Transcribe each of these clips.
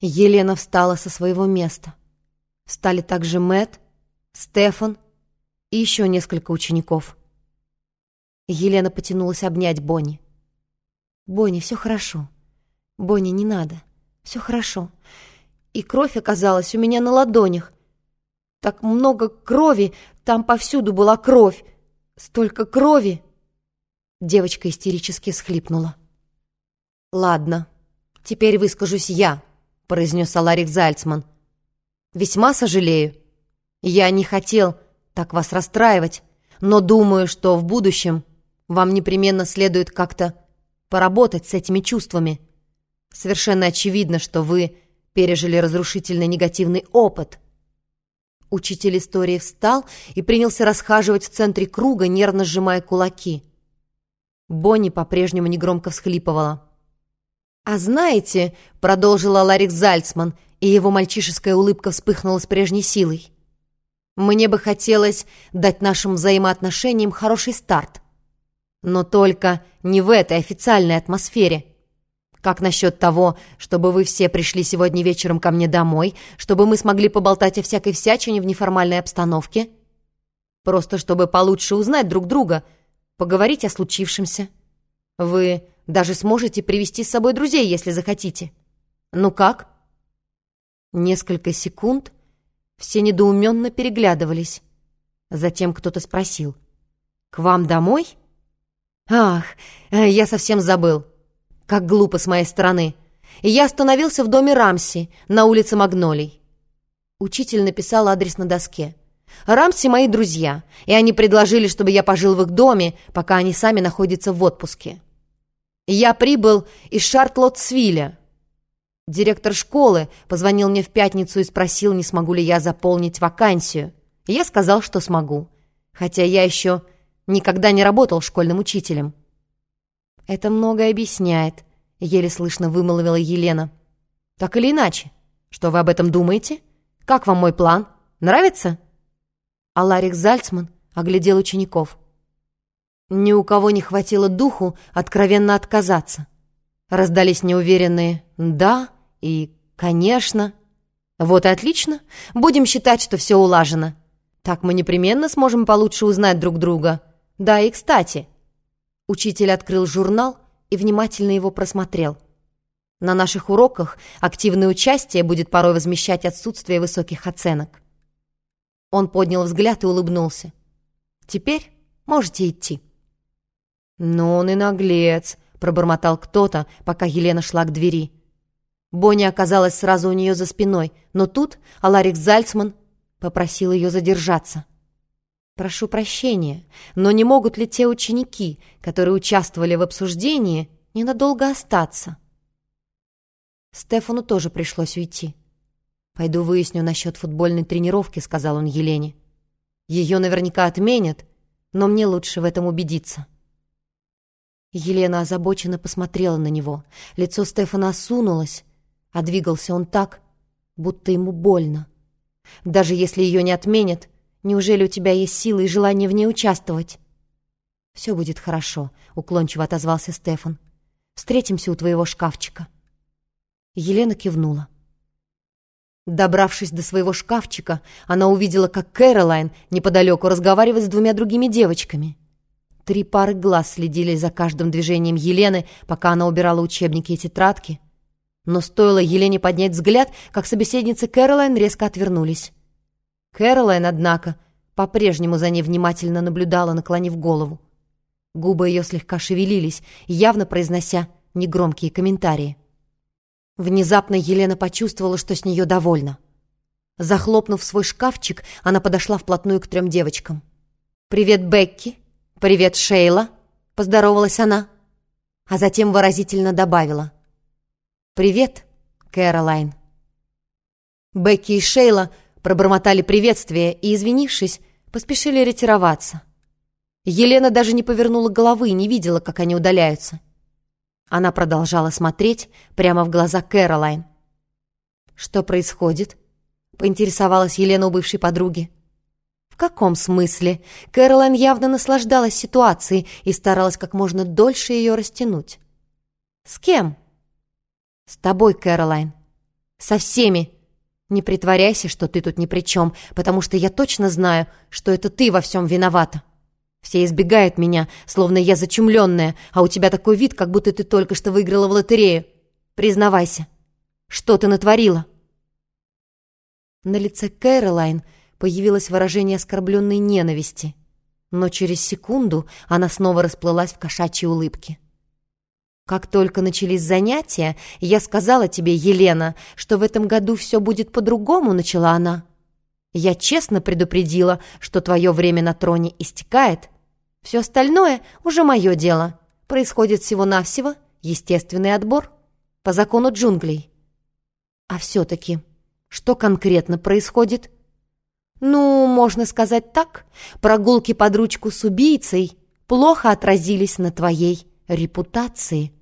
Елена встала со своего места. Встали также Мэт, Стефан и еще несколько учеников. Елена потянулась обнять Бонни. «Бонни, все хорошо. Бонни, не надо. Все хорошо. И кровь оказалась у меня на ладонях. Так много крови, там повсюду была кровь. Столько крови!» Девочка истерически схлипнула. «Ладно, теперь выскажусь я», — произнес Аларик Зальцман. «Весьма сожалею. Я не хотел так вас расстраивать, но думаю, что в будущем вам непременно следует как-то поработать с этими чувствами. Совершенно очевидно, что вы пережили разрушительный негативный опыт». Учитель истории встал и принялся расхаживать в центре круга, нервно сжимая кулаки. Бонни по-прежнему негромко всхлипывала. «А знаете», — продолжила Ларик Зальцман, и его мальчишеская улыбка вспыхнула с прежней силой, «мне бы хотелось дать нашим взаимоотношениям хороший старт. Но только не в этой официальной атмосфере. Как насчет того, чтобы вы все пришли сегодня вечером ко мне домой, чтобы мы смогли поболтать о всякой всячине в неформальной обстановке? Просто чтобы получше узнать друг друга, поговорить о случившемся. Вы даже сможете привести с собой друзей, если захотите. Ну как?» Несколько секунд все недоуменно переглядывались. Затем кто-то спросил. «К вам домой?» «Ах, э, я совсем забыл. Как глупо с моей стороны. я остановился в доме Рамси на улице Магнолий». Учитель написал адрес на доске. «Рамси мои друзья, и они предложили, чтобы я пожил в их доме, пока они сами находятся в отпуске. Я прибыл из Шартлотсвилля. Директор школы позвонил мне в пятницу и спросил, не смогу ли я заполнить вакансию. я сказал, что смогу, хотя я еще никогда не работал школьным учителем. «Это многое объясняет», — еле слышно вымолвила Елена. «Так или иначе, что вы об этом думаете? Как вам мой план? Нравится?» А Ларик Зальцман оглядел учеников. Ни у кого не хватило духу откровенно отказаться. Раздались неуверенные «да» и «конечно». Вот и отлично. Будем считать, что все улажено. Так мы непременно сможем получше узнать друг друга. Да и кстати. Учитель открыл журнал и внимательно его просмотрел. На наших уроках активное участие будет порой возмещать отсутствие высоких оценок. Он поднял взгляд и улыбнулся. «Теперь можете идти». «Ну он и наглец», — пробормотал кто-то, пока Елена шла к двери. Бонни оказалась сразу у нее за спиной, но тут Аларик Зальцман попросил ее задержаться. «Прошу прощения, но не могут ли те ученики, которые участвовали в обсуждении, ненадолго остаться?» Стефану тоже пришлось уйти. «Пойду выясню насчет футбольной тренировки», — сказал он Елене. «Ее наверняка отменят, но мне лучше в этом убедиться». Елена озабоченно посмотрела на него. Лицо Стефана осунулось, а двигался он так, будто ему больно. Даже если ее не отменят, неужели у тебя есть силы и желание в ней участвовать? «Все будет хорошо», — уклончиво отозвался Стефан. «Встретимся у твоего шкафчика». Елена кивнула. Добравшись до своего шкафчика, она увидела, как Кэролайн неподалеку разговаривает с двумя другими девочками — Три пары глаз следили за каждым движением Елены, пока она убирала учебники и тетрадки. Но стоило Елене поднять взгляд, как собеседницы Кэролайн резко отвернулись. Кэролайн, однако, по-прежнему за ней внимательно наблюдала, наклонив голову. Губы ее слегка шевелились, явно произнося негромкие комментарии. Внезапно Елена почувствовала, что с нее довольна. Захлопнув свой шкафчик, она подошла вплотную к трем девочкам. «Привет, Бекки!» «Привет, Шейла!» — поздоровалась она, а затем выразительно добавила. «Привет, Кэролайн!» Бекки и Шейла пробормотали приветствие и, извинившись, поспешили ретироваться. Елена даже не повернула головы и не видела, как они удаляются. Она продолжала смотреть прямо в глаза Кэролайн. «Что происходит?» — поинтересовалась Елена у бывшей подруги. В каком смысле? Кэролайн явно наслаждалась ситуацией и старалась как можно дольше ее растянуть. «С кем?» «С тобой, Кэролайн». Со всеми. Не притворяйся, что ты тут ни при чем, потому что я точно знаю, что это ты во всем виновата. Все избегают меня, словно я зачумленная, а у тебя такой вид, как будто ты только что выиграла в лотерею. Признавайся, что ты натворила?» На лице Кэролайн появилось выражение оскорбленной ненависти, но через секунду она снова расплылась в кошачьей улыбке. «Как только начались занятия, я сказала тебе, Елена, что в этом году все будет по-другому», — начала она. «Я честно предупредила, что твое время на троне истекает. Все остальное уже мое дело. Происходит всего-навсего естественный отбор по закону джунглей». «А все-таки что конкретно происходит?» «Ну, можно сказать так, прогулки под ручку с убийцей плохо отразились на твоей репутации».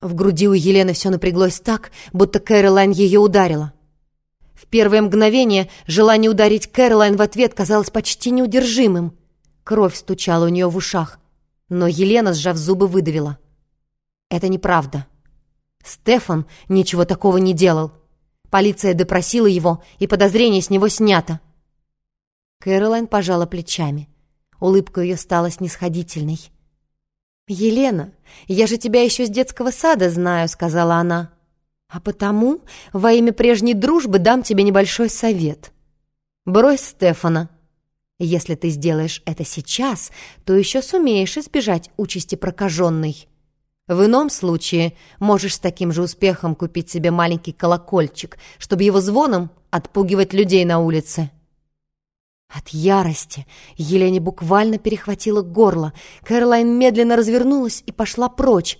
В груди у Елены все напряглось так, будто Кэролайн ее ударила. В первое мгновение желание ударить Кэролайн в ответ казалось почти неудержимым. Кровь стучала у нее в ушах, но Елена, сжав зубы, выдавила. «Это неправда. Стефан ничего такого не делал. Полиция допросила его, и подозрение с него снято». Кэролайн пожала плечами. Улыбка ее стала снисходительной. «Елена, я же тебя еще с детского сада знаю», — сказала она. «А потому во имя прежней дружбы дам тебе небольшой совет. Брось Стефана. Если ты сделаешь это сейчас, то еще сумеешь избежать участи прокаженной. В ином случае можешь с таким же успехом купить себе маленький колокольчик, чтобы его звоном отпугивать людей на улице». От ярости Елене буквально перехватило горло. Кэролайн медленно развернулась и пошла прочь.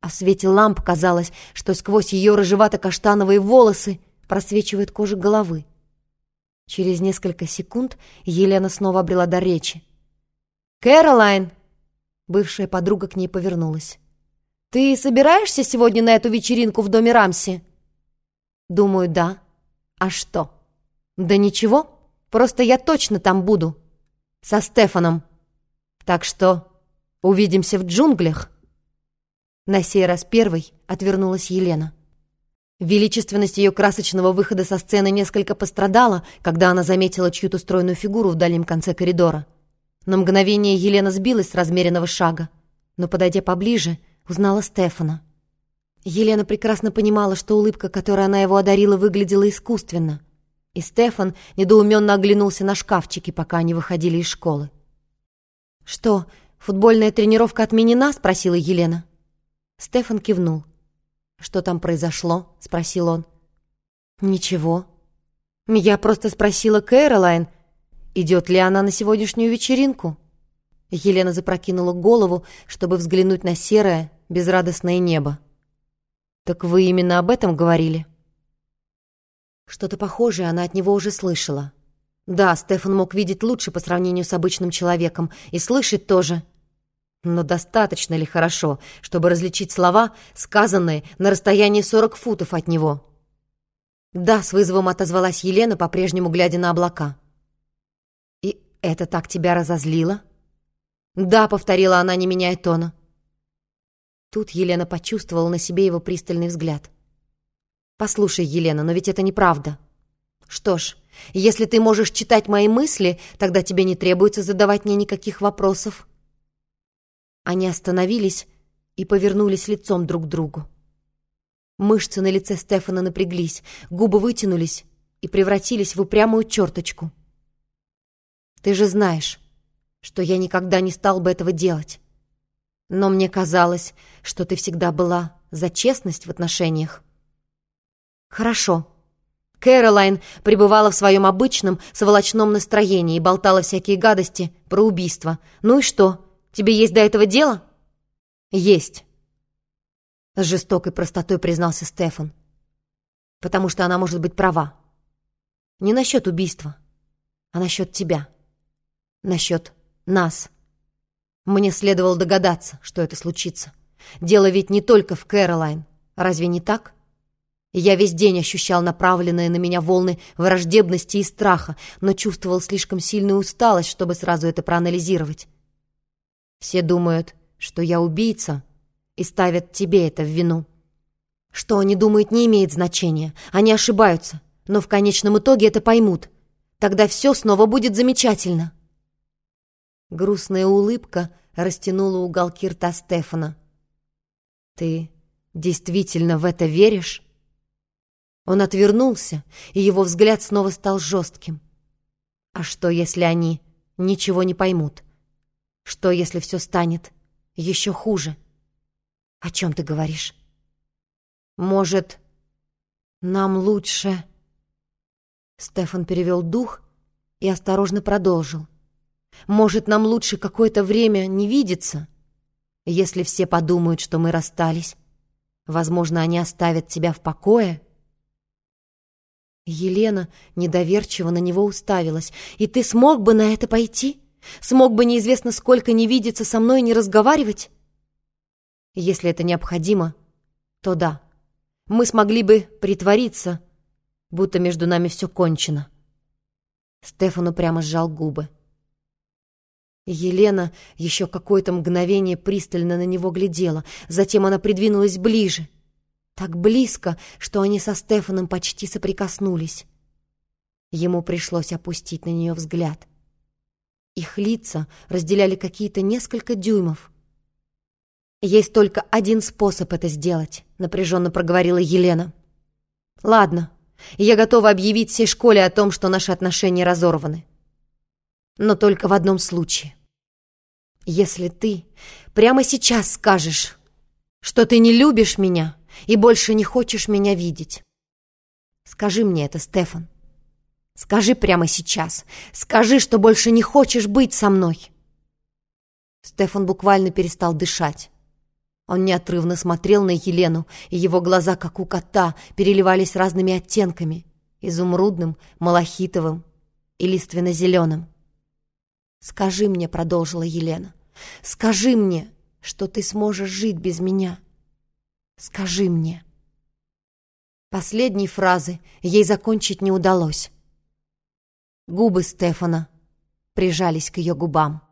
А в свете ламп казалось, что сквозь ее рыжевато-каштановые волосы просвечивает кожа головы. Через несколько секунд Елена снова обрела до речи. «Кэролайн!» Бывшая подруга к ней повернулась. «Ты собираешься сегодня на эту вечеринку в доме Рамси?» «Думаю, да. А что?» «Да ничего». Просто я точно там буду. Со Стефаном. Так что увидимся в джунглях». На сей раз первой отвернулась Елена. Величественность ее красочного выхода со сцены несколько пострадала, когда она заметила чью-то стройную фигуру в дальнем конце коридора. На мгновение Елена сбилась с размеренного шага, но, подойдя поближе, узнала Стефана. Елена прекрасно понимала, что улыбка, которой она его одарила, выглядела искусственно — и Стефан недоуменно оглянулся на шкафчики, пока они выходили из школы. «Что, футбольная тренировка отменена?» — спросила Елена. Стефан кивнул. «Что там произошло?» — спросил он. «Ничего. Я просто спросила Кэролайн, идет ли она на сегодняшнюю вечеринку». Елена запрокинула голову, чтобы взглянуть на серое, безрадостное небо. «Так вы именно об этом говорили?» Что-то похожее она от него уже слышала. Да, Стефан мог видеть лучше по сравнению с обычным человеком, и слышать тоже. Но достаточно ли хорошо, чтобы различить слова, сказанные на расстоянии 40 футов от него? «Да», — с вызовом отозвалась Елена, по-прежнему глядя на облака. «И это так тебя разозлило?» «Да», — повторила она, не меняя тона. Тут Елена почувствовала на себе его пристальный взгляд. «Послушай, Елена, но ведь это неправда». «Что ж, если ты можешь читать мои мысли, тогда тебе не требуется задавать мне никаких вопросов». Они остановились и повернулись лицом друг к другу. Мышцы на лице Стефана напряглись, губы вытянулись и превратились в упрямую черточку. «Ты же знаешь, что я никогда не стал бы этого делать. Но мне казалось, что ты всегда была за честность в отношениях». «Хорошо». Кэролайн пребывала в своем обычном сволочном настроении и болтала всякие гадости про убийство. «Ну и что? Тебе есть до этого дело?» «Есть», — с жестокой простотой признался Стефан. «Потому что она может быть права. Не насчет убийства, а насчет тебя. Насчет нас. Мне следовало догадаться, что это случится. Дело ведь не только в Кэролайн. Разве не так?» Я весь день ощущал направленные на меня волны враждебности и страха, но чувствовал слишком сильную усталость, чтобы сразу это проанализировать. Все думают, что я убийца, и ставят тебе это в вину. Что они думают, не имеет значения. Они ошибаются. Но в конечном итоге это поймут. Тогда все снова будет замечательно. Грустная улыбка растянула уголки рта Стефана. «Ты действительно в это веришь?» Он отвернулся, и его взгляд снова стал жестким. «А что, если они ничего не поймут? Что, если все станет еще хуже? О чем ты говоришь? Может, нам лучше...» Стефан перевел дух и осторожно продолжил. «Может, нам лучше какое-то время не видеться? Если все подумают, что мы расстались, возможно, они оставят тебя в покое?» Елена недоверчиво на него уставилась. «И ты смог бы на это пойти? Смог бы неизвестно сколько не видеться со мной и не разговаривать?» «Если это необходимо, то да. Мы смогли бы притвориться, будто между нами все кончено». Стефану прямо сжал губы. Елена еще какое-то мгновение пристально на него глядела, затем она придвинулась ближе — так близко, что они со Стефаном почти соприкоснулись. Ему пришлось опустить на нее взгляд. Их лица разделяли какие-то несколько дюймов. «Есть только один способ это сделать», — напряженно проговорила Елена. «Ладно, я готова объявить всей школе о том, что наши отношения разорваны. Но только в одном случае. Если ты прямо сейчас скажешь, что ты не любишь меня, и больше не хочешь меня видеть. Скажи мне это, Стефан. Скажи прямо сейчас. Скажи, что больше не хочешь быть со мной. Стефан буквально перестал дышать. Он неотрывно смотрел на Елену, и его глаза, как у кота, переливались разными оттенками — изумрудным, малахитовым и лиственно-зеленым. «Скажи мне», — продолжила Елена, — «скажи мне, что ты сможешь жить без меня». Скажи мне». Последней фразы ей закончить не удалось. Губы Стефана прижались к ее губам.